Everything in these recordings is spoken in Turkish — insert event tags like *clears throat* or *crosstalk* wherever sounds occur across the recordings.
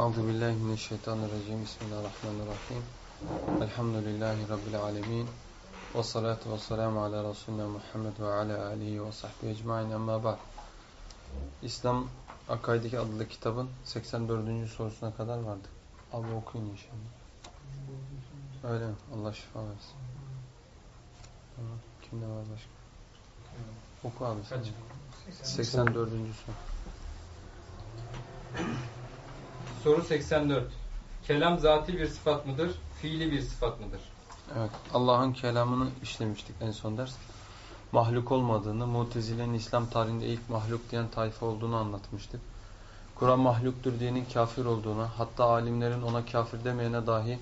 Euzu billahi mineşşeytanirracim. Bismillahirrahmanirrahim. Elhamdülillahi rabbil alamin. Ves salatu vesselamu ala resulina Muhammed ve ala alihi ve sahbihi ecmaîn. Amma ba'd. İslam Akaidiki adlı kitabın 84. sorusuna kadar vardık. Abi okuyun inşallah. Öyle mi? Allah şifa versin. Tamam. Kimde var başka? Oku abi sen. 84. soru. Soru 84. Kelam zati bir sıfat mıdır? Fiili bir sıfat mıdır? Evet. Allah'ın kelamını işlemiştik en son ders. Mahluk olmadığını, Mutezile'nin İslam tarihinde ilk mahluk diyen tayfa olduğunu anlatmıştık. Kur'an mahluktur diyenin kafir olduğunu, hatta alimlerin ona kafir demeyene dahi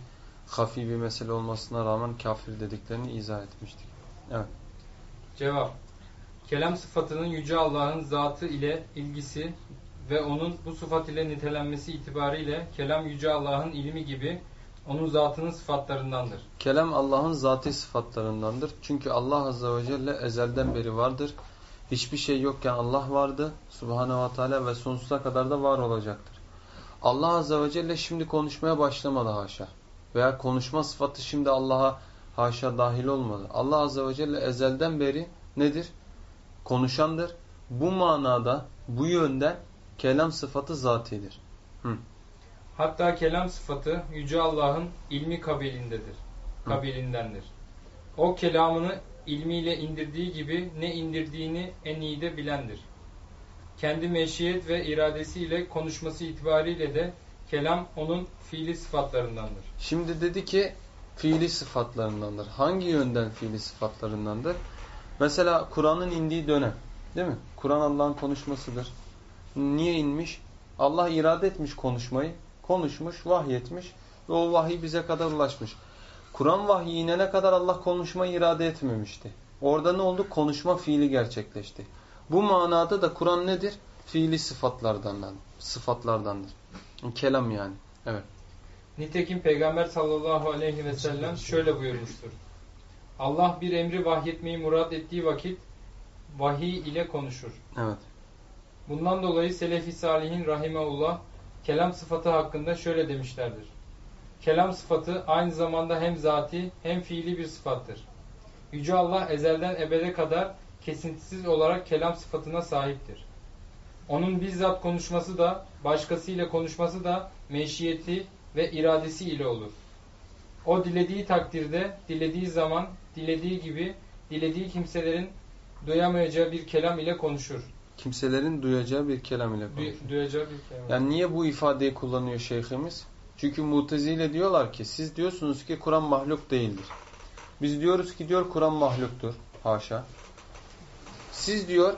hafi bir mesele olmasına rağmen kafir dediklerini izah etmiştik. Evet. Cevap. Kelam sıfatının Yüce Allah'ın zatı ile ilgisi ve onun bu sıfat ile nitelenmesi itibariyle kelam Yüce Allah'ın ilmi gibi onun zatının sıfatlarındandır. Kelam Allah'ın zati sıfatlarındandır. Çünkü Allah Azze ve Celle ezelden beri vardır. Hiçbir şey yokken Allah vardı. Subhanahu ve Teala ve sonsuza kadar da var olacaktır. Allah Azze ve Celle şimdi konuşmaya başlamadı haşa. Veya konuşma sıfatı şimdi Allah'a haşa dahil olmadı. Allah Azze ve Celle ezelden beri nedir? Konuşandır. Bu manada, bu yönden kelam sıfatı zatidir. Hı. Hatta kelam sıfatı Yüce Allah'ın ilmi kabilindedir. Hı. Kabilindendir. O kelamını ilmiyle indirdiği gibi ne indirdiğini en iyi de bilendir. Kendi meşiyet ve iradesiyle konuşması itibariyle de kelam onun fiili sıfatlarındandır. Şimdi dedi ki fiili sıfatlarındandır. Hangi yönden fiili sıfatlarındandır? Mesela Kur'an'ın indiği dönem. Değil mi? Kur'an Allah'ın konuşmasıdır. Niye inmiş? Allah irade etmiş konuşmayı. Konuşmuş, vahyetmiş ve o vahiy bize kadar ulaşmış. Kur'an vahyi inene kadar Allah konuşmayı irade etmemişti. Orada ne oldu? Konuşma fiili gerçekleşti. Bu manada da Kur'an nedir? Fiili sıfatlardan, sıfatlardandır. Kelam yani. Evet. Nitekim Peygamber sallallahu aleyhi ve sellem şöyle buyurmuştur. Allah bir emri vahyetmeyi murat ettiği vakit vahiy ile konuşur. Evet. Bundan dolayı Selefi Salihin rahimeullah kelam sıfatı hakkında şöyle demişlerdir. Kelam sıfatı aynı zamanda hem zati hem fiili bir sıfattır. Yüce Allah ezelden ebede kadar kesintisiz olarak kelam sıfatına sahiptir. Onun bizzat konuşması da başkasıyla konuşması da meşiyeti ve iradesi ile olur. O dilediği takdirde, dilediği zaman, dilediği gibi, dilediği kimselerin duyamayacağı bir kelam ile konuşur. Kimselerin duyacağı bir kelam ile konuşur. duyacağı bir kelam. Yani niye bu ifadeyi kullanıyor şeyhimiz? Çünkü mutezile diyorlar ki siz diyorsunuz ki Kur'an mahluk değildir. Biz diyoruz ki diyor Kur'an mahluktur. Haşa. Siz diyor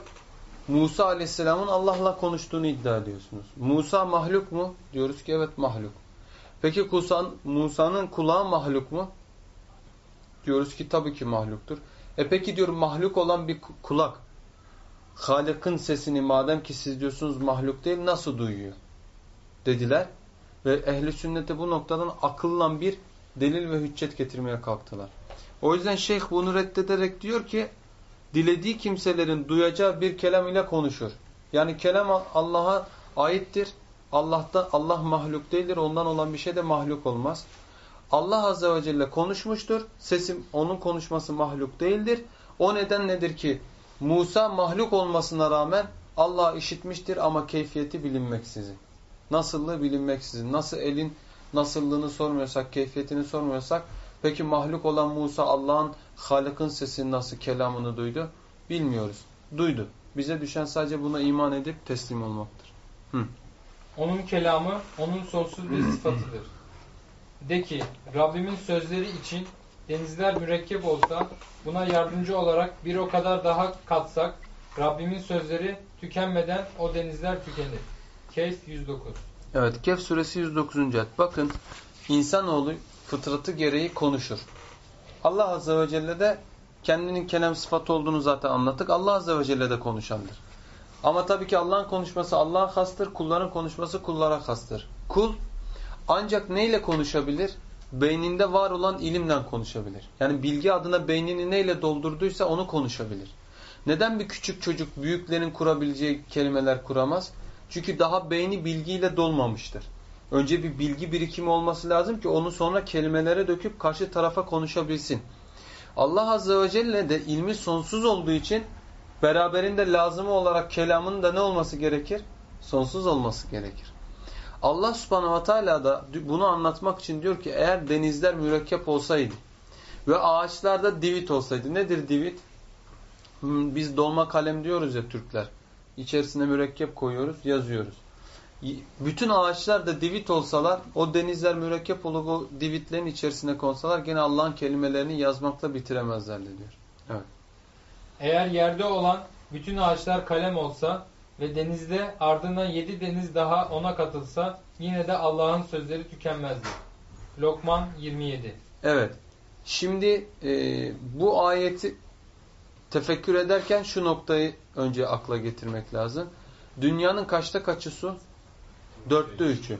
Musa aleyhisselamın Allah'la konuştuğunu iddia ediyorsunuz. Musa mahluk mu? Diyoruz ki evet mahluk. Peki Musa'nın kulağı mahluk mu? Diyoruz ki tabii ki mahluktur. E peki diyor mahluk olan bir ku- kulak Halık'ın sesini madem ki siz diyorsunuz mahluk değil nasıl duyuyor? Dediler ve ehli sünnete bu noktadan akılla bir delil ve hüccet getirmeye kalktılar. O yüzden şeyh bunu reddederek diyor ki dilediği kimselerin duyacağı bir kelam ile konuşur. Yani kelam Allah'a aittir. Allah'ta Allah mahluk değildir. Ondan olan bir şey de mahluk olmaz. Allah Azze ve Celle konuşmuştur. Sesim onun konuşması mahluk değildir. O neden nedir ki Musa mahluk olmasına rağmen Allah işitmiştir ama keyfiyeti bilinmeksizin. Nasıllığı bilinmeksizin. Nasıl elin nasıllığını sormuyorsak, keyfiyetini sormuyorsak peki mahluk olan Musa Allah'ın Halık'ın sesini nasıl kelamını duydu? Bilmiyoruz. Duydu. Bize düşen sadece buna iman edip teslim olmaktır. Hı. Onun kelamı onun sonsuz bir *clears throat* sıfatıdır. De ki Rabbimin sözleri için denizler mürekkep olsa buna yardımcı olarak bir o kadar daha katsak Rabbimin sözleri tükenmeden o denizler tükenir. Keyf 109 Evet Kehf suresi 109. ayet. Bakın insanoğlu fıtratı gereği konuşur. Allah Azze ve Celle de kendinin kelam sıfatı olduğunu zaten anlattık. Allah Azze ve Celle de konuşandır. Ama tabii ki Allah'ın konuşması Allah'a hastır, kulların konuşması kullara hastır. Kul ancak neyle konuşabilir? Beyninde var olan ilimle konuşabilir. Yani bilgi adına beynini neyle doldurduysa onu konuşabilir. Neden bir küçük çocuk büyüklerin kurabileceği kelimeler kuramaz? Çünkü daha beyni bilgiyle dolmamıştır. Önce bir bilgi birikimi olması lazım ki onu sonra kelimelere döküp karşı tarafa konuşabilsin. Allah Azze ve Celle de ilmi sonsuz olduğu için beraberinde lazımı olarak kelamın da ne olması gerekir? Sonsuz olması gerekir. Allah subhanahu teala da bunu anlatmak için diyor ki eğer denizler mürekkep olsaydı ve ağaçlarda divit olsaydı. Nedir divit? Hmm, biz dolma kalem diyoruz ya Türkler. İçerisine mürekkep koyuyoruz, yazıyoruz. Bütün ağaçlar da divit olsalar, o denizler mürekkep olup o divitlerin içerisine konsalar gene Allah'ın kelimelerini yazmakla bitiremezlerdi diyor. Evet. Eğer yerde olan bütün ağaçlar kalem olsa ve denizde ardından yedi deniz daha ona katılsa yine de Allah'ın sözleri tükenmezdi. Lokman 27 Evet. Şimdi e, bu ayeti tefekkür ederken şu noktayı önce akla getirmek lazım. Dünyanın kaçta kaçı su? Dörtte üçü.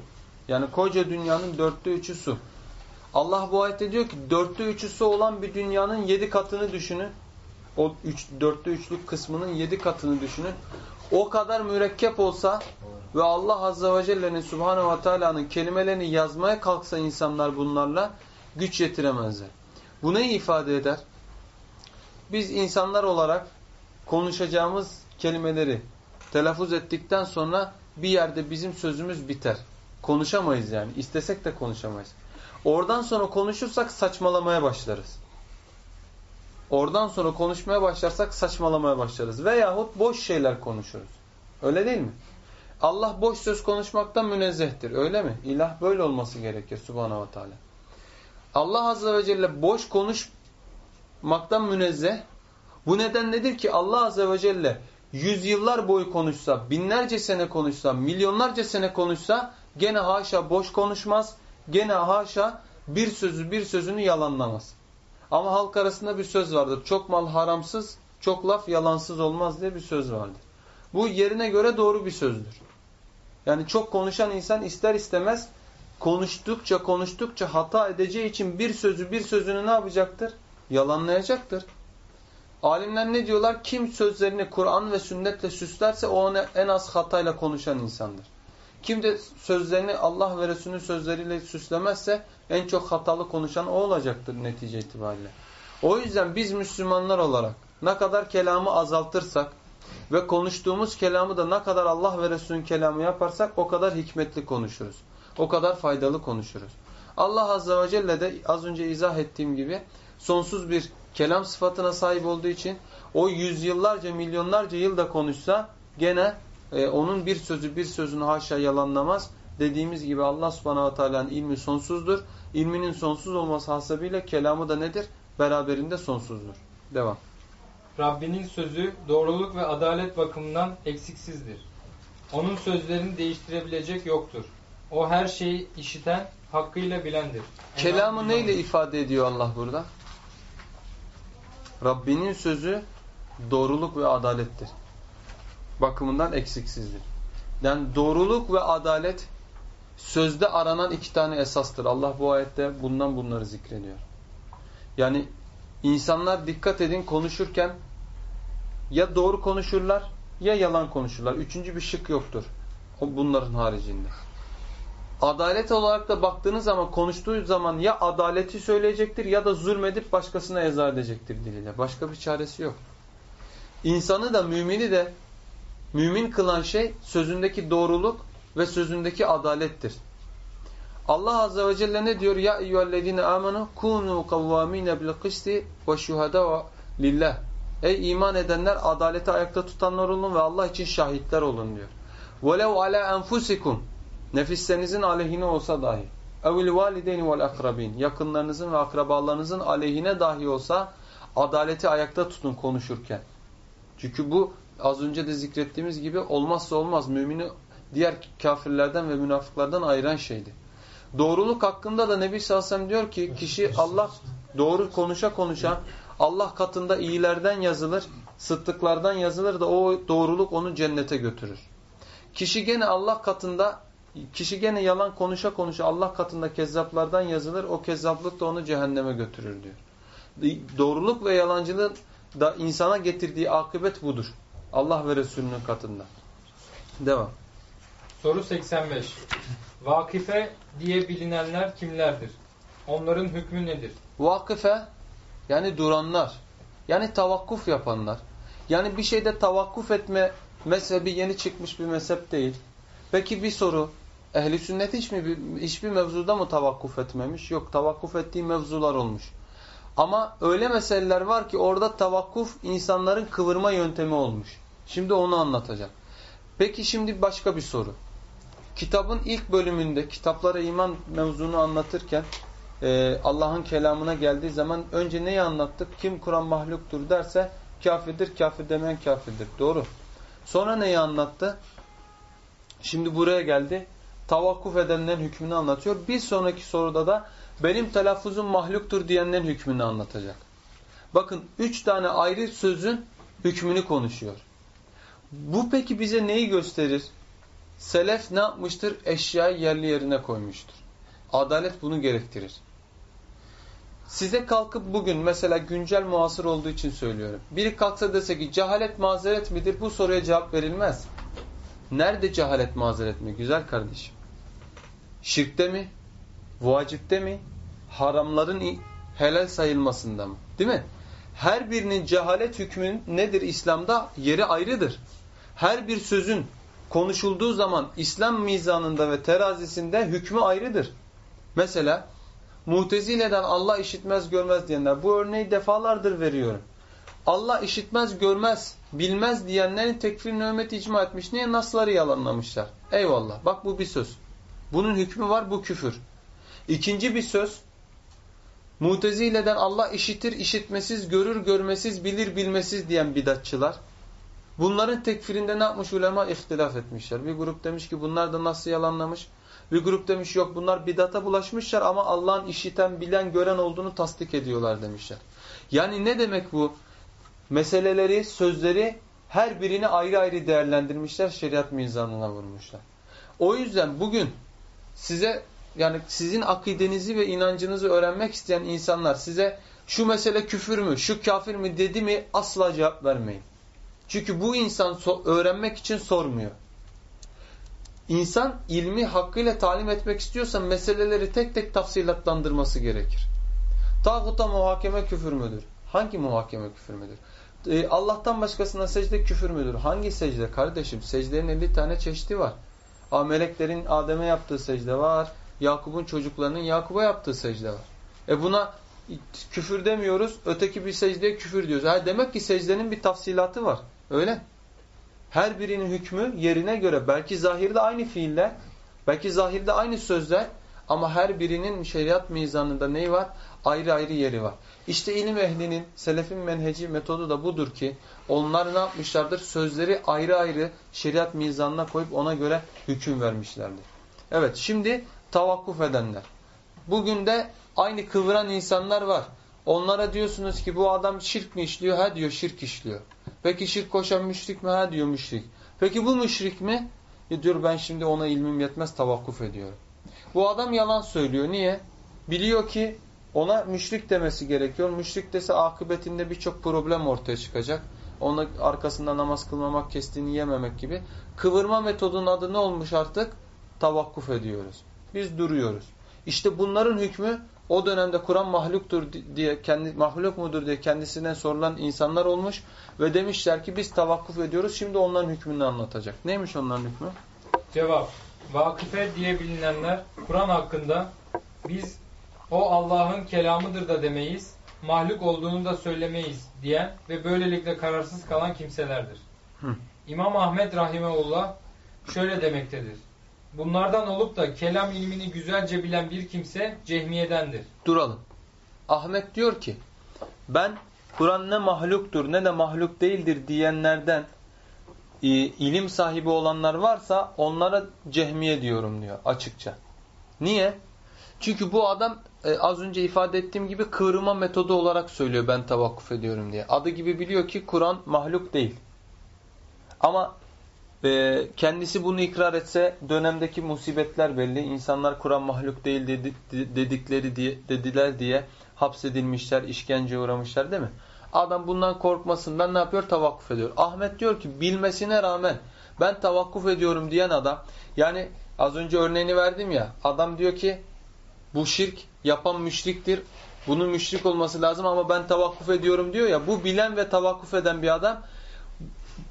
Yani koca dünyanın dörtte üçü su. Allah bu ayette diyor ki dörtte üçü su olan bir dünyanın yedi katını düşünün. O üç, dörtte üçlük kısmının yedi katını düşünün. O kadar mürekkep olsa ve Allah Azze ve Celle'nin Subhanahu ve Teala'nın kelimelerini yazmaya kalksa insanlar bunlarla güç yetiremezler. Bu ne ifade eder? Biz insanlar olarak konuşacağımız kelimeleri telaffuz ettikten sonra bir yerde bizim sözümüz biter. Konuşamayız yani. İstesek de konuşamayız. Oradan sonra konuşursak saçmalamaya başlarız. Oradan sonra konuşmaya başlarsak saçmalamaya başlarız. Veyahut boş şeyler konuşuruz. Öyle değil mi? Allah boş söz konuşmaktan münezzehtir. Öyle mi? İlah böyle olması gerekir subhanahu ve teala. Allah azze ve celle boş konuşmaktan münezzeh. Bu neden nedir ki Allah azze ve celle yüzyıllar boyu konuşsa, binlerce sene konuşsa, milyonlarca sene konuşsa gene haşa boş konuşmaz. Gene haşa bir sözü bir sözünü yalanlamaz. Ama halk arasında bir söz vardır. Çok mal haramsız, çok laf yalansız olmaz diye bir söz vardır. Bu yerine göre doğru bir sözdür. Yani çok konuşan insan ister istemez konuştukça konuştukça hata edeceği için bir sözü bir sözünü ne yapacaktır? Yalanlayacaktır. Alimler ne diyorlar? Kim sözlerini Kur'an ve sünnetle süslerse o en az hatayla konuşan insandır. Kim de sözlerini Allah ve Resulünün sözleriyle süslemezse en çok hatalı konuşan o olacaktır netice itibariyle. O yüzden biz Müslümanlar olarak ne kadar kelamı azaltırsak ve konuştuğumuz kelamı da ne kadar Allah ve Resulünün kelamı yaparsak o kadar hikmetli konuşuruz. O kadar faydalı konuşuruz. Allah Azze ve Celle de az önce izah ettiğim gibi sonsuz bir kelam sıfatına sahip olduğu için o yüzyıllarca milyonlarca yılda konuşsa gene e, onun bir sözü bir sözünü haşa yalanlamaz. Dediğimiz gibi Allah subhanahu teala'nın ilmi sonsuzdur. İlminin sonsuz olması hasabıyla kelamı da nedir? Beraberinde sonsuzdur. Devam. Rabbinin sözü doğruluk ve adalet bakımından eksiksizdir. Onun sözlerini değiştirebilecek yoktur. O her şeyi işiten, hakkıyla bilendir. Kelamı neyle ifade ediyor Allah burada? Rabbinin sözü doğruluk ve adalettir. Bakımından eksiksizdir. Yani doğruluk ve adalet sözde aranan iki tane esastır. Allah bu ayette bundan bunları zikrediyor. Yani insanlar dikkat edin konuşurken ya doğru konuşurlar ya yalan konuşurlar. Üçüncü bir şık yoktur. Bunların haricinde. Adalet olarak da baktığınız zaman konuştuğu zaman ya adaleti söyleyecektir ya da zulmedip başkasına eza edecektir diliyle. Başka bir çaresi yok. İnsanı da mümini de mümin kılan şey sözündeki doğruluk ve sözündeki adalettir. Allah Azze ve Celle ne diyor? Ya eyyühellezine amenu kunu kavvamine bil kısti ve şuhada lillah. Ey iman edenler adaleti ayakta tutanlar olun ve Allah için şahitler olun diyor. وَلَوْ عَلَى أَنْفُسِكُمْ Nefislerinizin aleyhine olsa dahi. اَوِلْ وَالِدَيْنِ وَالْاَقْرَبِينَ Yakınlarınızın ve akrabalarınızın aleyhine dahi olsa adaleti ayakta tutun konuşurken. Çünkü bu az önce de zikrettiğimiz gibi olmazsa olmaz. Mümini diğer kafirlerden ve münafıklardan ayıran şeydi. Doğruluk hakkında da Nebi Sallallahu diyor ki kişi Allah doğru konuşa konuşa Allah katında iyilerden yazılır, sıddıklardan yazılır da o doğruluk onu cennete götürür. Kişi gene Allah katında kişi gene yalan konuşa konuşa Allah katında kezzaplardan yazılır. O kezzaplık da onu cehenneme götürür diyor. Doğruluk ve yalancılığın da insana getirdiği akıbet budur. Allah ve Resulünün katında. Devam. Soru 85. Vakife diye bilinenler kimlerdir? Onların hükmü nedir? Vakıfe yani duranlar. Yani tavakkuf yapanlar. Yani bir şeyde tavakkuf etme mezhebi yeni çıkmış bir mezhep değil. Peki bir soru. Ehli sünnet hiç mi, hiçbir mevzuda mı tavakkuf etmemiş? Yok tavakkuf ettiği mevzular olmuş. Ama öyle meseleler var ki orada tavakkuf insanların kıvırma yöntemi olmuş. Şimdi onu anlatacak. Peki şimdi başka bir soru. Kitabın ilk bölümünde kitaplara iman mevzunu anlatırken e, Allah'ın kelamına geldiği zaman önce neyi anlattık? Kim Kur'an mahluktur derse kafirdir, kafir demeyen kafirdir. Doğru. Sonra neyi anlattı? Şimdi buraya geldi. Tavakkuf edenlerin hükmünü anlatıyor. Bir sonraki soruda da benim telaffuzum mahluktur diyenlerin hükmünü anlatacak. Bakın üç tane ayrı sözün hükmünü konuşuyor. Bu peki bize neyi gösterir? Selef ne yapmıştır? Eşyayı yerli yerine koymuştur. Adalet bunu gerektirir. Size kalkıp bugün mesela güncel muasır olduğu için söylüyorum. Biri kalksa dese ki cehalet mazeret midir? Bu soruya cevap verilmez. Nerede cehalet mazeret mi? Güzel kardeşim. Şirkte mi? Vacipte mi? Haramların helal sayılmasında mı? Değil mi? Her birinin cehalet hükmünün nedir İslam'da? Yeri ayrıdır. Her bir sözün konuşulduğu zaman İslam mizanında ve terazisinde hükmü ayrıdır. Mesela Mutezile'den Allah işitmez görmez diyenler. Bu örneği defalardır veriyorum. Allah işitmez görmez bilmez diyenlerin tekfirini ümmet icma etmiş. Niye? Nasları yalanlamışlar. Eyvallah. Bak bu bir söz. Bunun hükmü var bu küfür. İkinci bir söz. Mutezile'den Allah işitir işitmesiz görür görmesiz bilir bilmesiz diyen bidatçılar. Bunların tekfirinde ne yapmış ulema? ihtilaf etmişler. Bir grup demiş ki bunlar da nasıl yalanlamış? Bir grup demiş yok bunlar bidata bulaşmışlar ama Allah'ın işiten, bilen, gören olduğunu tasdik ediyorlar demişler. Yani ne demek bu? Meseleleri, sözleri her birini ayrı ayrı değerlendirmişler, şeriat mizanına vurmuşlar. O yüzden bugün size yani sizin akidenizi ve inancınızı öğrenmek isteyen insanlar size şu mesele küfür mü, şu kafir mi dedi mi asla cevap vermeyin. Çünkü bu insan öğrenmek için sormuyor. İnsan ilmi hakkıyla talim etmek istiyorsa meseleleri tek tek tafsilatlandırması gerekir. Tağuta muhakeme küfür müdür? Hangi muhakeme küfür müdür? Ee, Allah'tan başkasına secde küfür müdür? Hangi secde kardeşim? Secdenin 50 tane çeşidi var. A, meleklerin Adem'e yaptığı secde var. Yakup'un çocuklarının Yakup'a yaptığı secde var. E buna küfür demiyoruz. Öteki bir secdeye küfür diyoruz. Ha, demek ki secdenin bir tafsilatı var. Öyle. Her birinin hükmü yerine göre belki zahirde aynı fiiller, belki zahirde aynı sözler ama her birinin şeriat mizanında neyi var? Ayrı ayrı yeri var. İşte ilim ehlinin, selefin menheci metodu da budur ki onlar ne yapmışlardır? Sözleri ayrı ayrı şeriat mizanına koyup ona göre hüküm vermişlerdir. Evet şimdi tavakkuf edenler. Bugün de aynı kıvıran insanlar var. Onlara diyorsunuz ki bu adam şirk mi işliyor? Ha diyor şirk işliyor. Peki şirk koşan müşrik mi? Ha diyor müşrik. Peki bu müşrik mi? E diyor ben şimdi ona ilmim yetmez tavakkuf ediyorum. Bu adam yalan söylüyor. Niye? Biliyor ki ona müşrik demesi gerekiyor. Müşrik dese akıbetinde birçok problem ortaya çıkacak. Ona arkasında namaz kılmamak, kestiğini yememek gibi. Kıvırma metodunun adı ne olmuş artık? Tavakkuf ediyoruz. Biz duruyoruz. İşte bunların hükmü o dönemde Kur'an mahluktur diye kendi mahluk mudur diye kendisinden sorulan insanlar olmuş ve demişler ki biz tavakkuf ediyoruz. Şimdi onların hükmünü anlatacak. Neymiş onların hükmü? Cevap. Vakife diye bilinenler Kur'an hakkında biz o Allah'ın kelamıdır da demeyiz, mahluk olduğunu da söylemeyiz diyen ve böylelikle kararsız kalan kimselerdir. Hı. İmam Ahmet Rahimeullah şöyle demektedir. Bunlardan olup da kelam ilmini güzelce bilen bir kimse cehmiyedendir. Duralım. Ahmet diyor ki ben Kur'an ne mahluktur ne de mahluk değildir diyenlerden e, ilim sahibi olanlar varsa onlara cehmiye diyorum diyor açıkça. Niye? Çünkü bu adam e, az önce ifade ettiğim gibi kıvrıma metodu olarak söylüyor ben tavakkuf ediyorum diye. Adı gibi biliyor ki Kur'an mahluk değil. Ama e, kendisi bunu ikrar etse dönemdeki musibetler belli. İnsanlar Kur'an mahluk değil dedi, dedikleri diye, dediler diye hapsedilmişler, işkence uğramışlar değil mi? Adam bundan korkmasından ne yapıyor? Tavakkuf ediyor. Ahmet diyor ki bilmesine rağmen ben tavakkuf ediyorum diyen adam yani az önce örneğini verdim ya adam diyor ki bu şirk yapan müşriktir. Bunun müşrik olması lazım ama ben tavakkuf ediyorum diyor ya bu bilen ve tavakkuf eden bir adam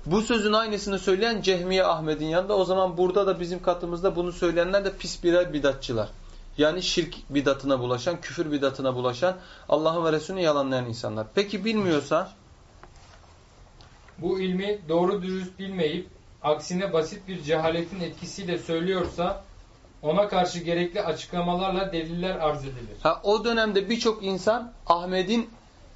bu sözün aynısını söyleyen Cehmiye Ahmet'in yanında o zaman burada da bizim katımızda bunu söyleyenler de pis birer bidatçılar. Yani şirk bidatına bulaşan, küfür bidatına bulaşan, Allah'ın ve Resulünü yalanlayan insanlar. Peki bilmiyorsa? Bu ilmi doğru dürüst bilmeyip aksine basit bir cehaletin etkisiyle söylüyorsa ona karşı gerekli açıklamalarla deliller arz edilir. Ha, o dönemde birçok insan Ahmet'in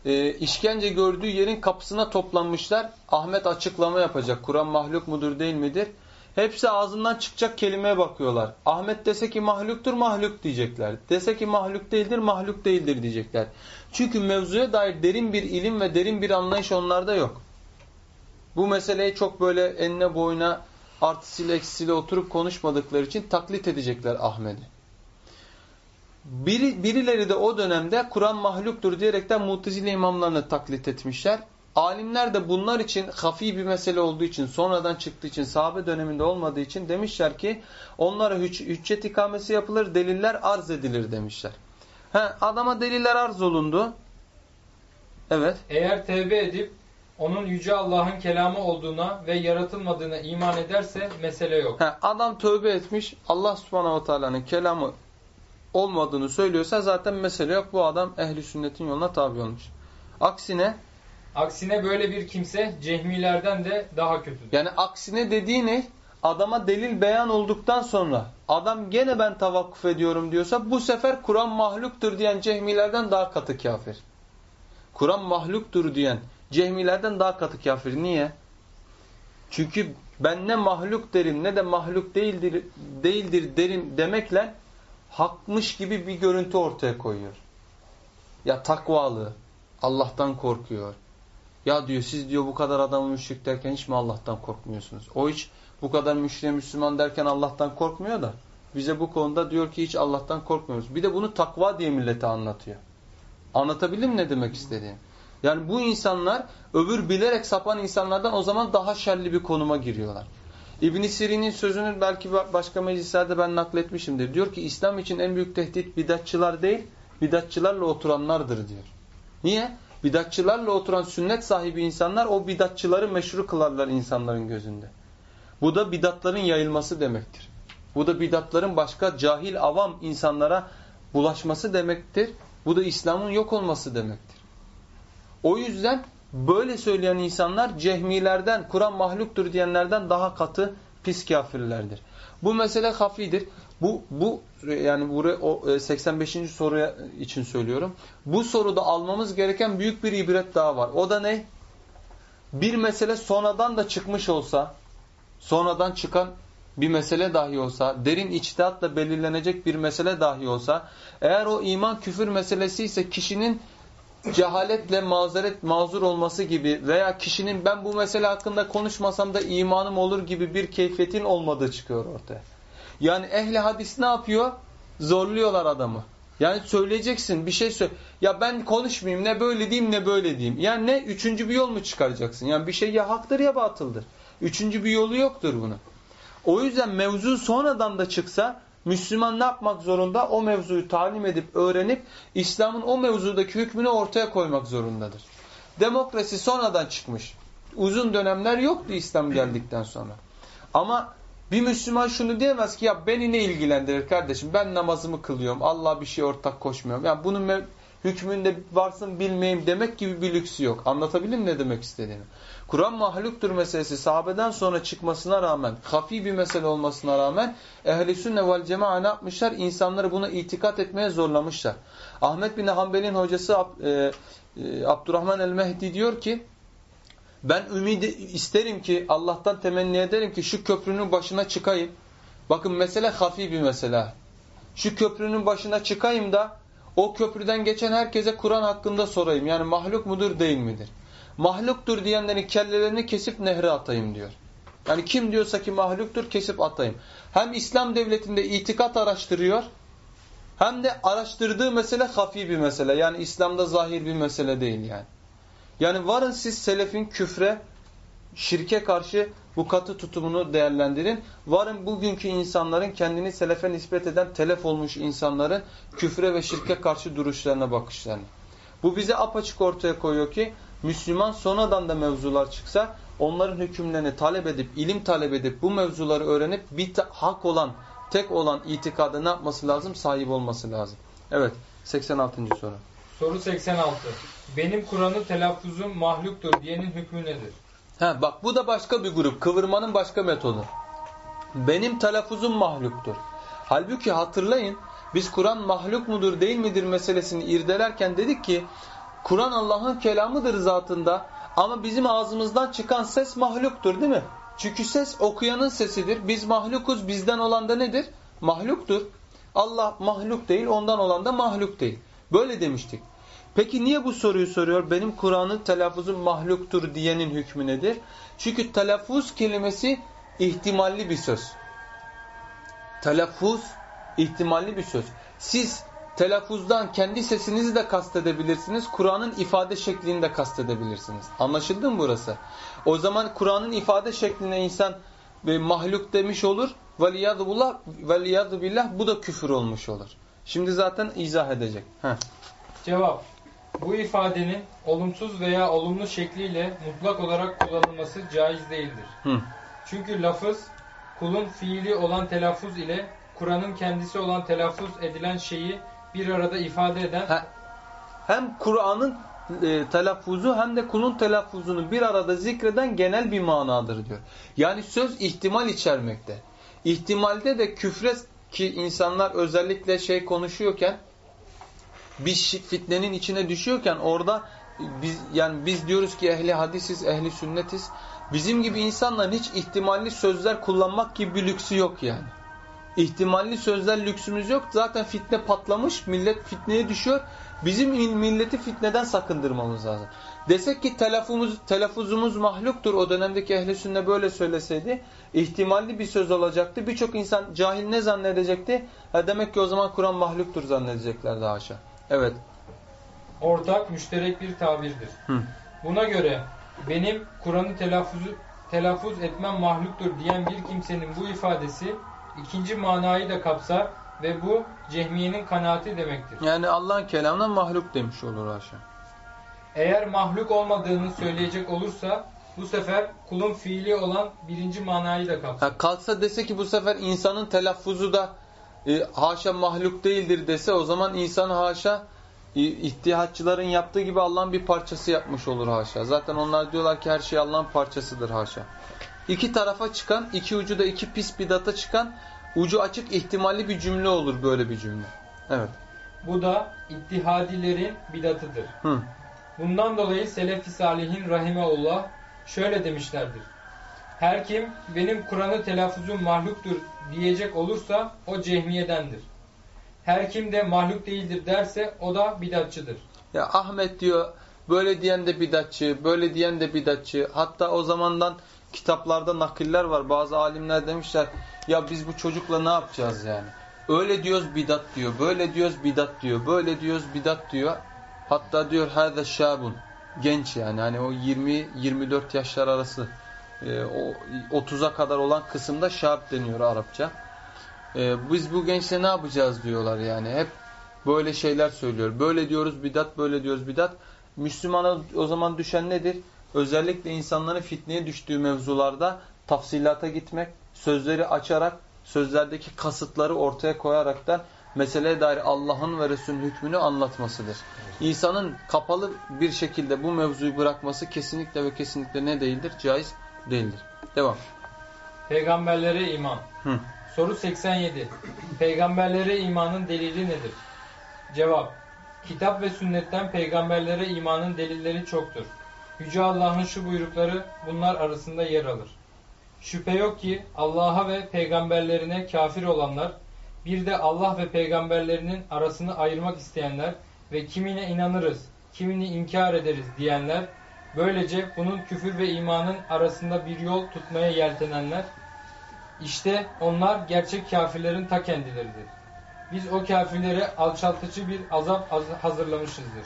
e, işkence gördüğü yerin kapısına toplanmışlar. Ahmet açıklama yapacak. Kur'an mahluk mudur değil midir? Hepsi ağzından çıkacak kelimeye bakıyorlar. Ahmet dese ki mahluktur mahluk diyecekler. Dese ki mahluk değildir mahluk değildir diyecekler. Çünkü mevzuya dair derin bir ilim ve derin bir anlayış onlarda yok. Bu meseleyi çok böyle enine boyuna artısıyla eksisiyle oturup konuşmadıkları için taklit edecekler Ahmet'i. Biri, birileri de o dönemde Kur'an mahluktur diyerekten mutezile imamlarını taklit etmişler. Alimler de bunlar için hafi bir mesele olduğu için, sonradan çıktığı için, sahabe döneminde olmadığı için demişler ki onlara hüc hüccet ikamesi yapılır, deliller arz edilir demişler. He, adama deliller arz olundu. Evet. Eğer tevbe edip onun Yüce Allah'ın kelamı olduğuna ve yaratılmadığına iman ederse mesele yok. He, adam tövbe etmiş, Allah subhanahu teala'nın kelamı olmadığını söylüyorsa zaten mesele yok. Bu adam ehli sünnetin yoluna tabi olmuş. Aksine Aksine böyle bir kimse cehmilerden de daha kötüdür. Yani aksine dediği ne? Adama delil beyan olduktan sonra adam gene ben tavakkuf ediyorum diyorsa bu sefer Kur'an mahluktur diyen cehmilerden daha katı kafir. Kur'an mahluktur diyen cehmilerden daha katı kafir. Niye? Çünkü ben ne mahluk derim ne de mahluk değildir, değildir derim demekle hakmış gibi bir görüntü ortaya koyuyor. Ya takvalı, Allah'tan korkuyor, ya diyor siz diyor bu kadar adamı müşrik derken hiç mi Allah'tan korkmuyorsunuz? O hiç bu kadar müşriye Müslüman derken Allah'tan korkmuyor da bize bu konuda diyor ki hiç Allah'tan korkmuyoruz. Bir de bunu takva diye millete anlatıyor. Anlatabildim ne demek istediğim? Yani bu insanlar öbür bilerek sapan insanlardan o zaman daha şerli bir konuma giriyorlar. İbn Sirin'in sözünü belki başka meclislerde ben nakletmişimdir. Diyor ki İslam için en büyük tehdit bidatçılar değil, bidatçılarla oturanlardır diyor. Niye? Bidatçılarla oturan sünnet sahibi insanlar o bidatçıları meşru kılarlar insanların gözünde. Bu da bidatların yayılması demektir. Bu da bidatların başka cahil avam insanlara bulaşması demektir. Bu da İslam'ın yok olması demektir. O yüzden böyle söyleyen insanlar cehmilerden, Kur'an mahluktur diyenlerden daha katı pis kafirlerdir. Bu mesele hafidir. Bu bu yani buraya o 85. E, soru için söylüyorum. Bu soruda almamız gereken büyük bir ibret daha var. O da ne? Bir mesele sonradan da çıkmış olsa, sonradan çıkan bir mesele dahi olsa, derin içtihatla belirlenecek bir mesele dahi olsa, eğer o iman küfür meselesi ise kişinin cehaletle mazeret mazur olması gibi veya kişinin ben bu mesele hakkında konuşmasam da imanım olur gibi bir keyfiyetin olmadığı çıkıyor ortaya. Yani ehli hadis ne yapıyor? Zorluyorlar adamı. Yani söyleyeceksin bir şey söyle. Ya ben konuşmayayım ne böyle diyeyim ne böyle diyeyim. Yani ne? Üçüncü bir yol mu çıkaracaksın? Yani bir şey ya haktır ya batıldır. Üçüncü bir yolu yoktur bunun. O yüzden mevzu sonradan da çıksa Müslüman ne yapmak zorunda? O mevzuyu talim edip öğrenip İslam'ın o mevzudaki hükmünü ortaya koymak zorundadır. Demokrasi sonradan çıkmış. Uzun dönemler yoktu İslam geldikten sonra. Ama bir Müslüman şunu diyemez ki ya beni ne ilgilendirir kardeşim ben namazımı kılıyorum Allah bir şey ortak koşmuyorum. Yani bunun hükmünde varsın bilmeyeyim demek gibi bir lüksü yok. Anlatabildim ne demek istediğimi. Kur'an mahluktur meselesi sahabeden sonra çıkmasına rağmen, hafi bir mesele olmasına rağmen ehli sünne vel cema'a ne yapmışlar? İnsanları buna itikat etmeye zorlamışlar. Ahmet bin Hanbel'in hocası e, e, Abdurrahman el-Mehdi diyor ki ben ümidi isterim ki Allah'tan temenni ederim ki şu köprünün başına çıkayım. Bakın mesele hafi bir mesele. şu köprünün başına çıkayım da o köprüden geçen herkese Kur'an hakkında sorayım. Yani mahluk mudur değil midir? Mahluktur diyenlerin kellelerini kesip nehre atayım diyor. Yani kim diyorsa ki mahluktur kesip atayım. Hem İslam devletinde itikat araştırıyor hem de araştırdığı mesele hafi bir mesele. Yani İslam'da zahir bir mesele değil yani. Yani varın siz selefin küfre, şirke karşı bu katı tutumunu değerlendirin. Varın bugünkü insanların kendini selefe nispet eden telef olmuş insanların küfre ve şirke karşı duruşlarına bakışlarına. Bu bize apaçık ortaya koyuyor ki Müslüman sonradan da mevzular çıksa onların hükümlerini talep edip, ilim talep edip bu mevzuları öğrenip bir hak olan, tek olan itikadı ne yapması lazım? Sahip olması lazım. Evet 86. soru. Soru 86. Benim Kur'an'ın telaffuzum mahluktur diyenin hükmü nedir? Ha, bak bu da başka bir grup. Kıvırmanın başka metodu. Benim telaffuzum mahluktur. Halbuki hatırlayın biz Kur'an mahluk mudur değil midir meselesini irdelerken dedik ki Kur'an Allah'ın kelamıdır zatında ama bizim ağzımızdan çıkan ses mahluktur değil mi? Çünkü ses okuyanın sesidir. Biz mahlukuz. Bizden olan da nedir? Mahluktur. Allah mahluk değil, ondan olan da mahluk değil. Böyle demiştik. Peki niye bu soruyu soruyor? Benim Kur'an'ın telaffuzum mahluktur diyenin hükmü nedir? Çünkü telaffuz kelimesi ihtimalli bir söz. Telaffuz ihtimalli bir söz. Siz telaffuzdan kendi sesinizi de kastedebilirsiniz. Kur'an'ın ifade şeklini de kastedebilirsiniz. Anlaşıldı mı burası? O zaman Kur'an'ın ifade şekline insan e, mahluk demiş olur. Veliyadu billah bu da küfür olmuş olur. Şimdi zaten izah edecek. Heh. Cevap. Bu ifadenin olumsuz veya olumlu şekliyle mutlak olarak kullanılması caiz değildir. Hı. Çünkü lafız kulun fiili olan telaffuz ile Kur'an'ın kendisi olan telaffuz edilen şeyi bir arada ifade eden hem Kur'an'ın e, telaffuzu hem de kulun telaffuzunu bir arada zikreden genel bir manadır diyor. Yani söz ihtimal içermekte. İhtimalde de küfre ki insanlar özellikle şey konuşuyorken bir fitnenin içine düşüyorken orada biz yani biz diyoruz ki ehli hadisiz, ehli sünnetiz. Bizim gibi insanların hiç ihtimalli sözler kullanmak gibi bir lüksü yok yani. İhtimalli sözler lüksümüz yok. Zaten fitne patlamış, millet fitneye düşüyor. Bizim milleti fitneden sakındırmamız lazım. Desek ki telaffuzumuz, telaffuzumuz mahluktur o dönemdeki ehli sünne böyle söyleseydi ihtimalli bir söz olacaktı. Birçok insan cahil ne zannedecekti? Ha demek ki o zaman Kur'an mahluktur zannedeceklerdi haşa. Evet. Ortak, müşterek bir tabirdir. Hı. Buna göre benim Kur'an'ı telaffuzu telaffuz etmem mahluktur diyen bir kimsenin bu ifadesi ikinci manayı da kapsar ve bu cehmiyenin kanaati demektir. Yani Allah'ın kelamına mahluk demiş olur haşa. Eğer mahluk olmadığını söyleyecek olursa bu sefer kulun fiili olan birinci manayı da kapsar. Ha, kalksa dese ki bu sefer insanın telaffuzu da e, haşa mahluk değildir dese o zaman insan haşa e, ihtihatçıların yaptığı gibi Allah'ın bir parçası yapmış olur haşa. Zaten onlar diyorlar ki her şey Allah'ın parçasıdır haşa. İki tarafa çıkan, iki ucu da iki pis bidata çıkan, ucu açık ihtimalli bir cümle olur böyle bir cümle. Evet. Bu da ittihadilerin bidatıdır. Hı. Bundan dolayı Selefi Salihin Rahimeullah şöyle demişlerdir. Her kim benim Kur'an'ı telaffuzum mahluktur diyecek olursa o cehmiyedendir. Her kim de mahluk değildir derse o da bidatçıdır. Ya Ahmet diyor böyle diyen de bidatçı, böyle diyen de bidatçı. Hatta o zamandan kitaplarda nakiller var. Bazı alimler demişler ya biz bu çocukla ne yapacağız yani? Öyle diyoruz bidat diyor, böyle diyoruz bidat diyor, böyle diyoruz bidat diyor. Hatta diyor hâze şabun. Genç yani hani o 20-24 yaşlar arası e, o 30'a kadar olan kısımda şab deniyor Arapça. E, biz bu gençle ne yapacağız diyorlar yani. Hep böyle şeyler söylüyor. Böyle diyoruz bidat, böyle diyoruz bidat. Müslümana o zaman düşen nedir? Özellikle insanların fitneye düştüğü mevzularda tafsilata gitmek, sözleri açarak, sözlerdeki kasıtları ortaya koyaraktan meseleye dair Allah'ın ve Resul'ün hükmünü anlatmasıdır. İnsanın kapalı bir şekilde bu mevzuyu bırakması kesinlikle ve kesinlikle ne değildir? Caiz değildir. Devam. Peygamberlere iman. Hı. Soru 87. Peygamberlere imanın delili nedir? Cevap. Kitap ve sünnetten peygamberlere imanın delilleri çoktur. Yüce Allah'ın şu buyrukları bunlar arasında yer alır. Şüphe yok ki Allah'a ve peygamberlerine kafir olanlar bir de Allah ve peygamberlerinin arasını ayırmak isteyenler ve kimine inanırız, kimini inkar ederiz diyenler, böylece bunun küfür ve imanın arasında bir yol tutmaya yeltenenler, işte onlar gerçek kafirlerin ta kendileridir. Biz o kafirlere alçaltıcı bir azap hazırlamışızdır.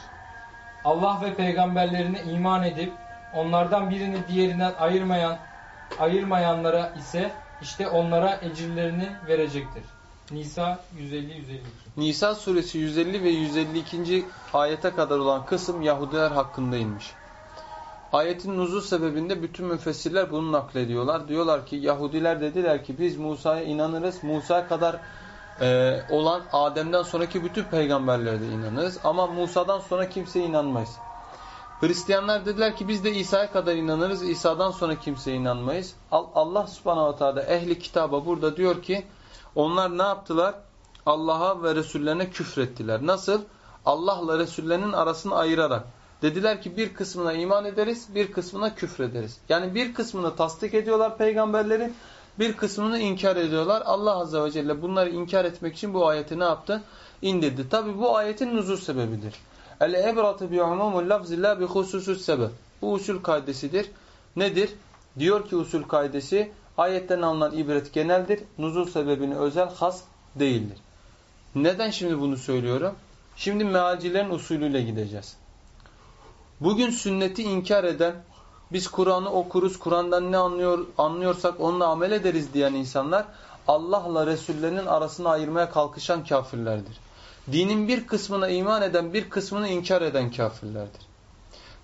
Allah ve peygamberlerine iman edip onlardan birini diğerinden ayırmayan ayırmayanlara ise işte onlara ecirlerini verecektir. Nisa 150-152 Nisa suresi 150 ve 152. ayete kadar olan kısım Yahudiler hakkında inmiş. Ayetin nuzul sebebinde bütün müfessirler bunu naklediyorlar. Diyorlar ki Yahudiler dediler ki biz Musa'ya inanırız. Musa kadar e, olan Adem'den sonraki bütün peygamberlere de inanırız. Ama Musa'dan sonra kimseye inanmayız. Hristiyanlar dediler ki biz de İsa'ya kadar inanırız. İsa'dan sonra kimseye inanmayız. Allah subhanahu wa ta'ala ehli kitaba burada diyor ki onlar ne yaptılar? Allah'a ve Resullerine küfrettiler. Nasıl? Allah'la Resullerinin arasını ayırarak. Dediler ki bir kısmına iman ederiz, bir kısmına küfrederiz. Yani bir kısmını tasdik ediyorlar peygamberlerin, bir kısmını inkar ediyorlar. Allah Azze ve Celle bunları inkar etmek için bu ayeti ne yaptı? İndirdi. Tabi bu ayetin nuzul sebebidir. El-ebratı bi'umumul lafzi la bi hususus sebep. Bu usul kaidesidir. Nedir? Diyor ki usul kaidesi ayetten alınan ibret geneldir. Nuzul sebebini özel has değildir. Neden şimdi bunu söylüyorum? Şimdi mealcilerin usulüyle gideceğiz. Bugün sünneti inkar eden, biz Kur'an'ı okuruz, Kur'an'dan ne anlıyor, anlıyorsak onunla amel ederiz diyen insanlar Allah'la Resullerinin arasını ayırmaya kalkışan kafirlerdir. Dinin bir kısmına iman eden, bir kısmını inkar eden kafirlerdir.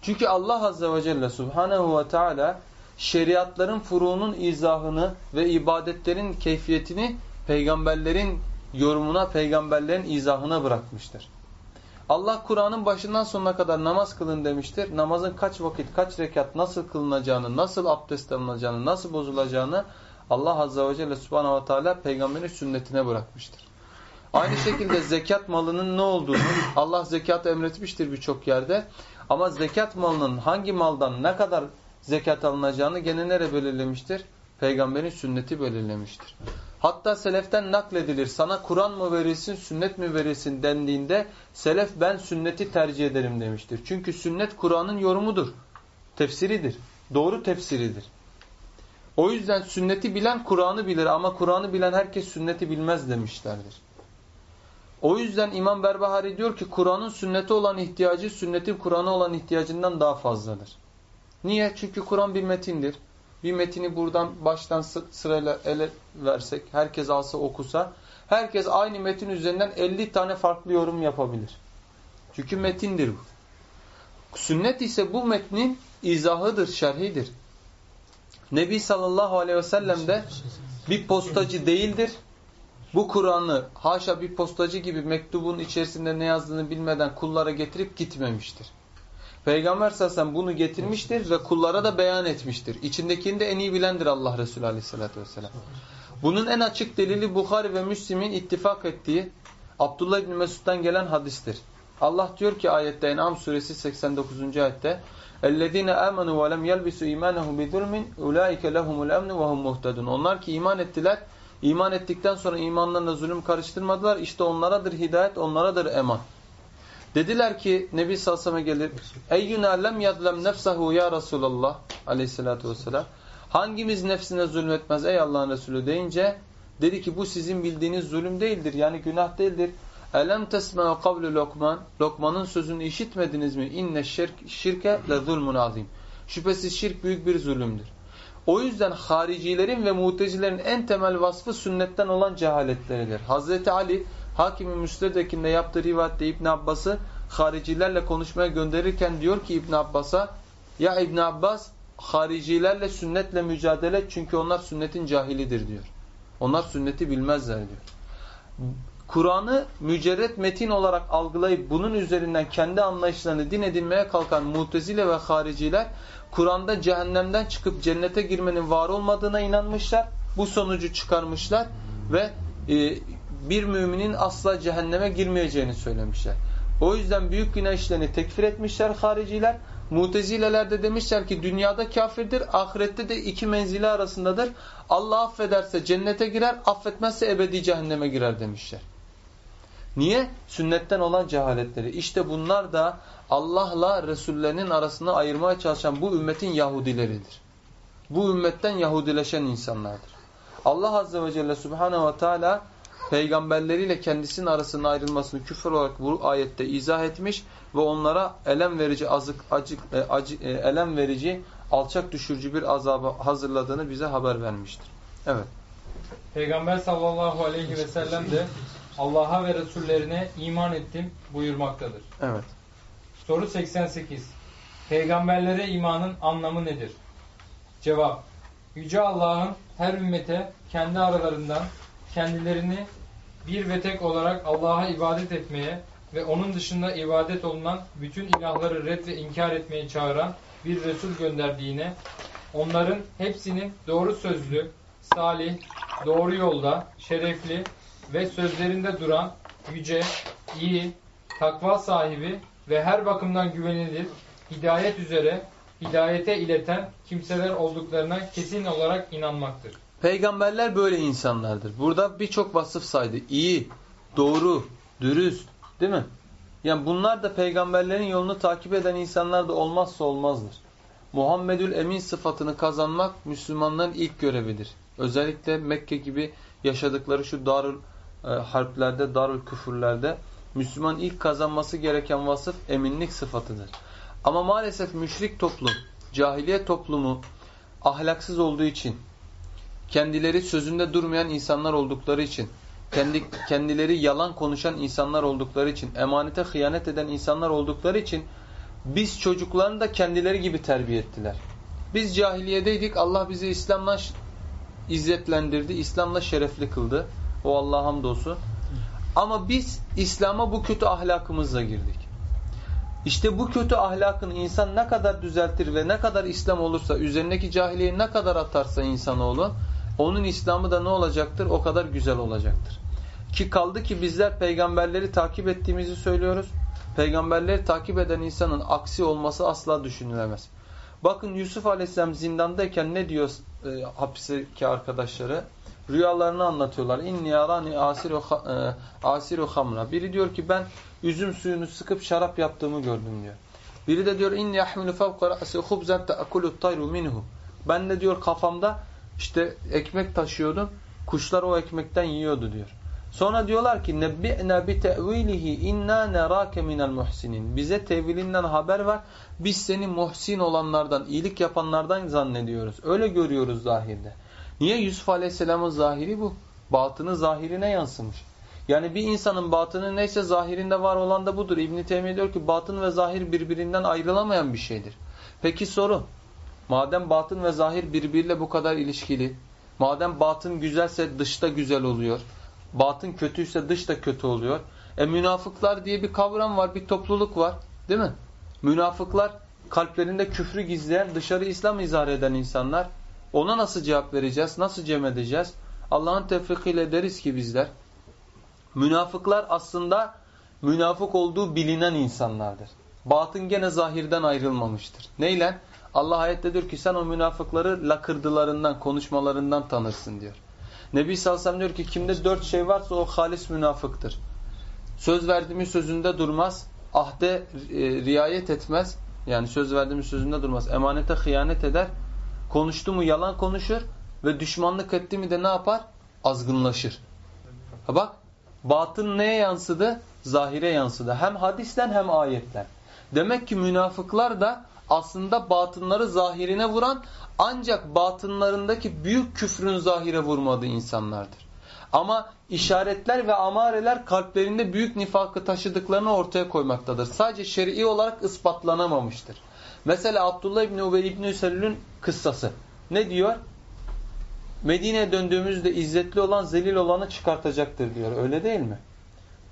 Çünkü Allah Azze ve Celle Subhanahu ve Teala şeriatların furuğunun izahını ve ibadetlerin keyfiyetini peygamberlerin yorumuna, peygamberlerin izahına bırakmıştır. Allah Kur'an'ın başından sonuna kadar namaz kılın demiştir. Namazın kaç vakit, kaç rekat, nasıl kılınacağını, nasıl abdest alınacağını, nasıl bozulacağını Allah Azze ve Celle Subhanahu ve Teala peygamberin sünnetine bırakmıştır. Aynı şekilde zekat malının ne olduğunu Allah zekat emretmiştir birçok yerde. Ama zekat malının hangi maldan ne kadar zekat alınacağını gene nere belirlemiştir? Peygamberin sünneti belirlemiştir. Hatta seleften nakledilir. Sana Kur'an mı verilsin, sünnet mi verilsin dendiğinde selef ben sünneti tercih ederim demiştir. Çünkü sünnet Kur'an'ın yorumudur. Tefsiridir. Doğru tefsiridir. O yüzden sünneti bilen Kur'an'ı bilir ama Kur'an'ı bilen herkes sünneti bilmez demişlerdir. O yüzden İmam Berbahari diyor ki Kur'an'ın sünnete olan ihtiyacı sünnetin Kur'an'a olan ihtiyacından daha fazladır. Niye? Çünkü Kur'an bir metindir. Bir metini buradan baştan sırayla ele versek, herkes alsa okusa, herkes aynı metin üzerinden 50 tane farklı yorum yapabilir. Çünkü metindir bu. Sünnet ise bu metnin izahıdır, şerhidir. Nebi sallallahu aleyhi ve sellem de bir postacı değildir. Bu Kur'an'ı haşa bir postacı gibi mektubun içerisinde ne yazdığını bilmeden kullara getirip gitmemiştir. Peygamber sallallahu bunu getirmiştir ve kullara da beyan etmiştir. İçindekini de en iyi bilendir Allah Resulü aleyhissalatü vesselam. Bunun en açık delili Bukhari ve Müslim'in ittifak ettiği Abdullah İbni Mesud'dan gelen hadistir. Allah diyor ki ayette En'am suresi 89. ayette اَلَّذ۪ينَ آمَنُوا وَلَمْ يَلْبِسُوا اِيمَانَهُ بِذُلْمٍ اُولَٰئِكَ لَهُمُ الْاَمْنُ وَهُمْ مُهْتَدُونَ Onlar ki iman ettiler, iman ettikten sonra imanlarına zulüm karıştırmadılar. İşte onlaradır hidayet, onlaradır eman. Dediler ki Nebi Sassam'a gelir. Eyyuna lem yadlem nefsahu ya Resulallah aleyhissalatü vesselam. Hangimiz nefsine zulmetmez ey Allah'ın Resulü deyince dedi ki bu sizin bildiğiniz zulüm değildir. Yani günah değildir. Elem tesme'u kavlu Lokman. Lokman'ın sözünü işitmediniz mi? İnne şirk, şirke le zulmun azim. Şüphesiz şirk büyük bir zulümdür. O yüzden haricilerin ve mutezilerin en temel vasfı sünnetten olan cehaletleridir. Hazreti Ali Hakim-i Müstedek'inde yaptığı rivayette İbn Abbas'ı haricilerle konuşmaya gönderirken diyor ki İbn Abbas'a ya İbn Abbas haricilerle sünnetle mücadele çünkü onlar sünnetin cahilidir diyor. Onlar sünneti bilmezler diyor. Kur'an'ı mücerret metin olarak algılayıp bunun üzerinden kendi anlayışlarını din edinmeye kalkan mutezile ve hariciler Kur'an'da cehennemden çıkıp cennete girmenin var olmadığına inanmışlar. Bu sonucu çıkarmışlar ve bir müminin asla cehenneme girmeyeceğini söylemişler. O yüzden büyük günah işlerini tekfir etmişler hariciler. Mutezileler de demişler ki dünyada kafirdir, ahirette de iki menzili arasındadır. Allah affederse cennete girer, affetmezse ebedi cehenneme girer demişler. Niye? Sünnetten olan cehaletleri. İşte bunlar da Allah'la Resullerinin arasını ayırmaya çalışan bu ümmetin Yahudileridir. Bu ümmetten Yahudileşen insanlardır. Allah Azze ve Celle Subhanahu ve Teala peygamberleriyle kendisinin arasının ayrılmasını küfür olarak bu ayette izah etmiş ve onlara elem verici azık acı, e, acı e, elem verici alçak düşürücü bir azabı hazırladığını bize haber vermiştir. Evet. Peygamber sallallahu aleyhi ve sellem de Allah'a ve Resullerine iman ettim buyurmaktadır. Evet. Soru 88. Peygamberlere imanın anlamı nedir? Cevap. Yüce Allah'ın her ümmete kendi aralarından kendilerini bir ve tek olarak Allah'a ibadet etmeye ve onun dışında ibadet olunan bütün ilahları red ve inkar etmeye çağıran bir Resul gönderdiğine, onların hepsinin doğru sözlü, salih, doğru yolda, şerefli ve sözlerinde duran, yüce, iyi, takva sahibi ve her bakımdan güvenilir, hidayet üzere, hidayete ileten kimseler olduklarına kesin olarak inanmaktır. Peygamberler böyle insanlardır. Burada birçok vasıf saydı. İyi, doğru, dürüst, değil mi? Yani bunlar da peygamberlerin yolunu takip eden insanlar da olmazsa olmazdır. Muhammedül Emin sıfatını kazanmak Müslümanların ilk görevidir. Özellikle Mekke gibi yaşadıkları şu darül e, harplerde, darül küfürlerde Müslüman ilk kazanması gereken vasıf eminlik sıfatıdır. Ama maalesef müşrik toplum, cahiliye toplumu ahlaksız olduğu için, kendileri sözünde durmayan insanlar oldukları için, kendi, kendileri yalan konuşan insanlar oldukları için, emanete hıyanet eden insanlar oldukları için biz çocuklarını da kendileri gibi terbiye ettiler. Biz cahiliyedeydik. Allah bizi İslam'la izzetlendirdi. İslam'la şerefli kıldı. O Allah'a hamdolsun. Ama biz İslam'a bu kötü ahlakımızla girdik. İşte bu kötü ahlakın insan ne kadar düzeltir ve ne kadar İslam olursa, üzerindeki cahiliyeyi ne kadar atarsa insanoğlu, onun İslam'ı da ne olacaktır? O kadar güzel olacaktır. Ki kaldı ki bizler peygamberleri takip ettiğimizi söylüyoruz. Peygamberleri takip eden insanın aksi olması asla düşünülemez. Bakın Yusuf Aleyhisselam zindandayken ne diyor e, hapisteki arkadaşları? Rüyalarını anlatıyorlar. İnni arani asiru, e, asiru hamra. Biri diyor ki ben üzüm suyunu sıkıp şarap yaptığımı gördüm diyor. Biri de diyor inni yahmilu fevka ra'si khubzan ta'kulu tayru minhu. Ben de diyor kafamda işte ekmek taşıyordum. Kuşlar o ekmekten yiyordu diyor. Sonra diyorlar ki nebbi'na bi te'vilihi inna nerake minel muhsinin. Bize tevilinden haber ver. Biz seni muhsin olanlardan, iyilik yapanlardan zannediyoruz. Öyle görüyoruz zahirde. Niye Yusuf Aleyhisselam'ın zahiri bu? Batını zahirine yansımış. Yani bir insanın batını neyse zahirinde var olan da budur. İbn Teymiye diyor ki batın ve zahir birbirinden ayrılamayan bir şeydir. Peki soru. Madem batın ve zahir birbiriyle bu kadar ilişkili, madem batın güzelse dışta güzel oluyor, batın kötüyse dış da kötü oluyor. E münafıklar diye bir kavram var, bir topluluk var. Değil mi? Münafıklar kalplerinde küfrü gizleyen, dışarı İslam izah eden insanlar. Ona nasıl cevap vereceğiz? Nasıl cem edeceğiz? Allah'ın tevfikiyle deriz ki bizler. Münafıklar aslında münafık olduğu bilinen insanlardır. Batın gene zahirden ayrılmamıştır. Neyle? Allah ayette diyor ki sen o münafıkları lakırdılarından, konuşmalarından tanırsın diyor. Nebi sellem diyor ki kimde dört şey varsa o halis münafıktır. Söz verdiğimiz sözünde durmaz, ahde e, riayet etmez. Yani söz verdiğimiz sözünde durmaz. Emanete hıyanet eder. Konuştu mu yalan konuşur ve düşmanlık etti mi de ne yapar? Azgınlaşır. Ha bak batın neye yansıdı? Zahire yansıdı. Hem hadisten hem ayetten. Demek ki münafıklar da aslında batınları zahirine vuran ancak batınlarındaki büyük küfrün zahire vurmadığı insanlardır. Ama işaretler ve amareler kalplerinde büyük nifakı taşıdıklarını ortaya koymaktadır. Sadece şer'i olarak ispatlanamamıştır. Mesela Abdullah İbni Ubey İbni Selül'ün kıssası. Ne diyor? Medine'ye döndüğümüzde izzetli olan zelil olanı çıkartacaktır diyor. Öyle değil mi?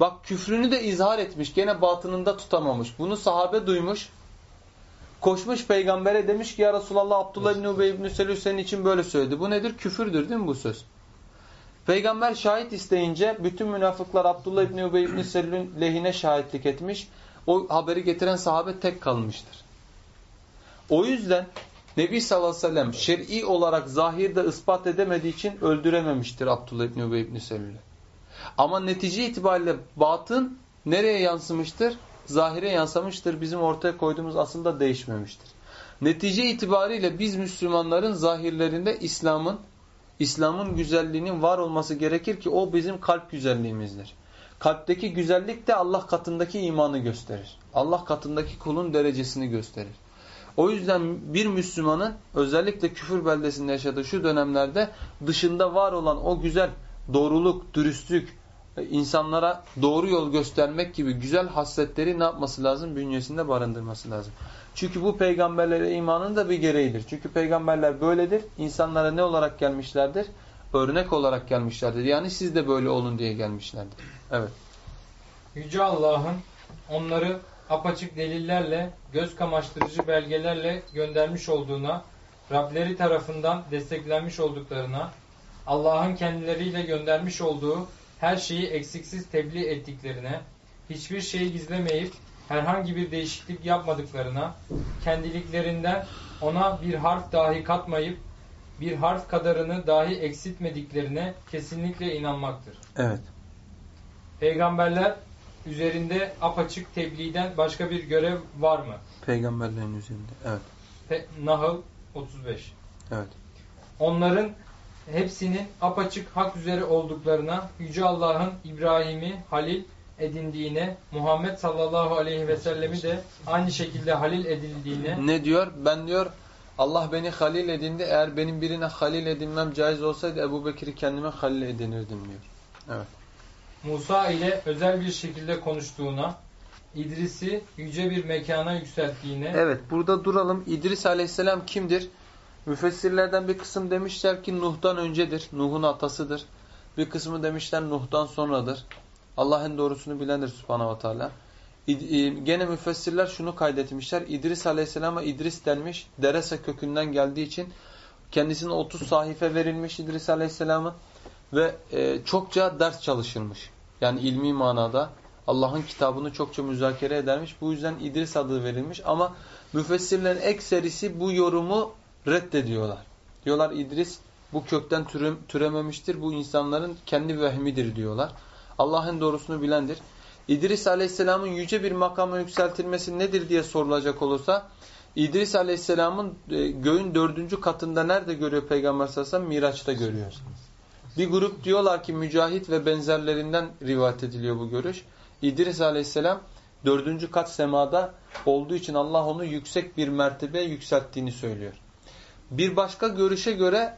Bak küfrünü de izhar etmiş. Gene batınında tutamamış. Bunu sahabe duymuş. Koşmuş peygambere demiş ki ya Resulallah Abdullah İbni Ubey İbni Selül senin için böyle söyledi. Bu nedir? Küfürdür değil mi bu söz? Peygamber şahit isteyince bütün münafıklar Abdullah İbni Ubey İbni Selül'ün lehine şahitlik etmiş. O haberi getiren sahabe tek kalmıştır. O yüzden Nebi sallallahu aleyhi ve sellem şer'i olarak zahirde ispat edemediği için öldürememiştir Abdullah İbni Ubey İbni Selül'ü. Ama netice itibariyle batın nereye yansımıştır? Zahire yansımıştır. Bizim ortaya koyduğumuz aslında değişmemiştir. Netice itibariyle biz Müslümanların zahirlerinde İslam'ın İslam'ın güzelliğinin var olması gerekir ki o bizim kalp güzelliğimizdir. Kalpteki güzellik de Allah katındaki imanı gösterir. Allah katındaki kulun derecesini gösterir. O yüzden bir Müslümanın özellikle küfür beldesinde yaşadığı şu dönemlerde dışında var olan o güzel doğruluk, dürüstlük, insanlara doğru yol göstermek gibi güzel hasletleri ne yapması lazım? Bünyesinde barındırması lazım. Çünkü bu peygamberlere imanın da bir gereğidir. Çünkü peygamberler böyledir. İnsanlara ne olarak gelmişlerdir? Örnek olarak gelmişlerdir. Yani siz de böyle olun diye gelmişlerdir. Evet. Yüce Allah'ın onları apaçık delillerle, göz kamaştırıcı belgelerle göndermiş olduğuna, Rableri tarafından desteklenmiş olduklarına, Allah'ın kendileriyle göndermiş olduğu her şeyi eksiksiz tebliğ ettiklerine, hiçbir şeyi gizlemeyip herhangi bir değişiklik yapmadıklarına, kendiliklerinden ona bir harf dahi katmayıp bir harf kadarını dahi eksiltmediklerine kesinlikle inanmaktır. Evet. Peygamberler üzerinde apaçık tebliğden başka bir görev var mı? Peygamberlerin üzerinde. Evet. Pe Nahl 35 Evet. Onların hepsinin apaçık hak üzere olduklarına, Yüce Allah'ın İbrahim'i halil edindiğine, Muhammed sallallahu aleyhi ve sellemi de aynı şekilde halil edildiğine, Ne diyor? Ben diyor Allah beni halil edindi. Eğer benim birine halil edinmem caiz olsaydı Ebu Bekir'i kendime halil edinirdim diyor. Evet. Musa ile özel bir şekilde konuştuğuna, İdris'i yüce bir mekana yükselttiğine, Evet burada duralım. İdris aleyhisselam kimdir? Müfessirlerden bir kısım demişler ki Nuh'dan öncedir. Nuh'un atasıdır. Bir kısmı demişler Nuh'dan sonradır. Allah en doğrusunu bilendir subhanahu ve teala. E, Gene müfessirler şunu kaydetmişler. İdris aleyhisselama İdris denmiş. Derese kökünden geldiği için kendisine 30 sahife verilmiş İdris aleyhisselamın ve e, çokça ders çalışılmış. Yani ilmi manada Allah'ın kitabını çokça müzakere edermiş. Bu yüzden İdris adı verilmiş ama müfessirlerin ekserisi bu yorumu reddediyorlar. Diyorlar İdris bu kökten türe, türememiştir. Bu insanların kendi vehmidir diyorlar. Allah'ın doğrusunu bilendir. İdris Aleyhisselam'ın yüce bir makama yükseltilmesi nedir diye sorulacak olursa İdris Aleyhisselam'ın e, göğün dördüncü katında nerede görüyor Peygamber sallallahu aleyhi? Miraç'ta görüyor. Bir grup diyorlar ki Mücahit ve benzerlerinden rivayet ediliyor bu görüş. İdris Aleyhisselam dördüncü kat semada olduğu için Allah onu yüksek bir mertebeye yükselttiğini söylüyor. Bir başka görüşe göre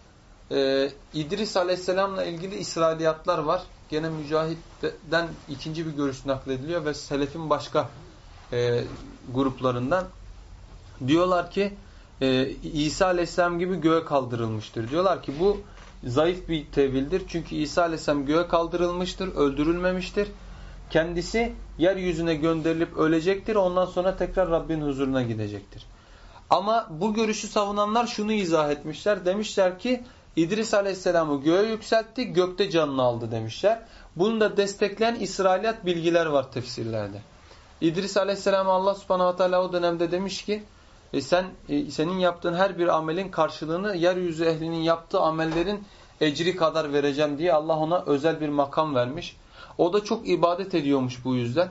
e, İdris Aleyhisselam'la ilgili İsrailiyatlar var. Gene Mücahit'ten ikinci bir görüş naklediliyor ve Selef'in başka e, gruplarından. Diyorlar ki e, İsa Aleyhisselam gibi göğe kaldırılmıştır. Diyorlar ki bu zayıf bir tevildir. Çünkü İsa Aleyhisselam göğe kaldırılmıştır, öldürülmemiştir. Kendisi yeryüzüne gönderilip ölecektir. Ondan sonra tekrar Rabbin huzuruna gidecektir. Ama bu görüşü savunanlar şunu izah etmişler. Demişler ki İdris Aleyhisselam'ı göğe yükseltti, gökte canını aldı demişler. Bunu da destekleyen İsrailiyat bilgiler var tefsirlerde. İdris Aleyhisselam'a Allah subhanahu wa ta'ala o dönemde demiş ki e sen e, senin yaptığın her bir amelin karşılığını yeryüzü ehlinin yaptığı amellerin ecri kadar vereceğim diye Allah ona özel bir makam vermiş. O da çok ibadet ediyormuş bu yüzden.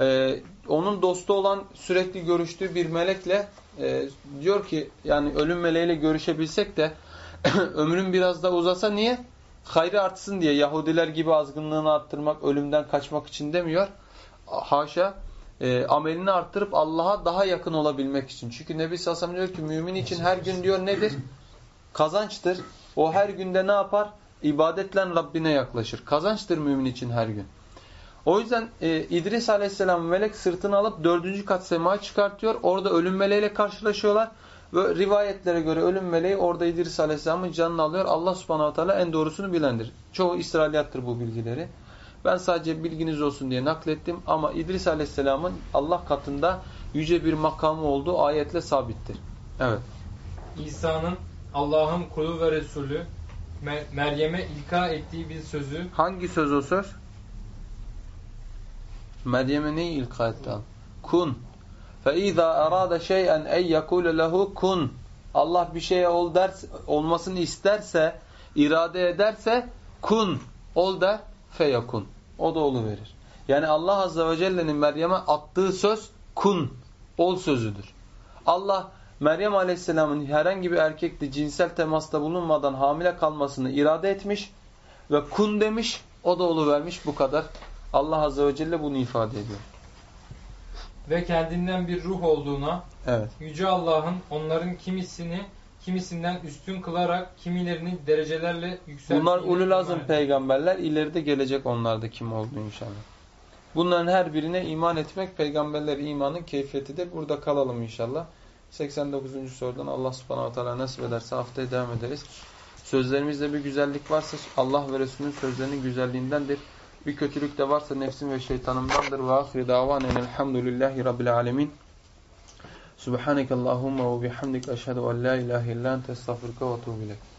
Ee, onun dostu olan sürekli görüştüğü bir melekle e, diyor ki yani ölüm meleğiyle görüşebilsek de *clears throat* ömrüm biraz daha uzasa niye? Hayrı artsın diye Yahudiler gibi azgınlığını arttırmak, ölümden kaçmak için demiyor. Haşa e, amelini arttırıp Allah'a daha yakın olabilmek için. Çünkü Nebi Sellem diyor ki mümin için her gün diyor nedir? Kazançtır. O her günde ne yapar? İbadetle Rabbine yaklaşır. Kazançtır mümin için her gün. O yüzden e, İdris Aleyhisselam melek sırtını alıp dördüncü kat semaya çıkartıyor. Orada ölüm meleğiyle karşılaşıyorlar. Ve rivayetlere göre ölüm meleği orada İdris Aleyhisselam'ın canını alıyor. Allah subhanahu teala en doğrusunu bilendir. Çoğu İsrailiyattır bu bilgileri. Ben sadece bilginiz olsun diye naklettim. Ama İdris Aleyhisselam'ın Allah katında yüce bir makamı olduğu ayetle sabittir. Evet. İsa'nın Allah'ın kulu ve Resulü, Mer- Meryem'e ilka ettiği bir sözü Hangi söz o söz? Meryem'e neyi ilka etti? Kun. فَاِذَا اَرَادَ شَيْئًا اَنْ يَقُولَ لَهُ kun. Allah bir şeye ol derse, olmasını isterse, irade ederse kun. Ol der, feyakun. O da olu verir. Yani Allah Azze ve Celle'nin Meryem'e attığı söz kun. Ol sözüdür. Allah Meryem Aleyhisselam'ın herhangi bir erkekle cinsel temasta bulunmadan hamile kalmasını irade etmiş ve kun demiş, o da oluvermiş bu kadar. Allah Azze ve Celle bunu ifade ediyor. ve kendinden bir ruh olduğuna Evet. Yüce Allah'ın onların kimisini kimisinden üstün kılarak kimilerini derecelerle yükselttiğini Bunlar ulul azım peygamberler. ileride gelecek onlarda kim olduğu inşallah. Bunların her birine iman etmek peygamberler imanın keyfiyetidir. Burada kalalım inşallah. 89. sorudan Allah subhanahu teala nasip ederse haftaya devam ederiz. Sözlerimizde bir güzellik varsa Allah ve Resulünün sözlerinin güzelliğindendir. Bir kötülük de varsa nefsim ve şeytanımdandır. Ve ahiri davanen elhamdülillahi rabbil alemin. Subhaneke Allahumma ve bihamdik eşhedü en la ilahe illa ente estağfurke ve etûbü ileyk.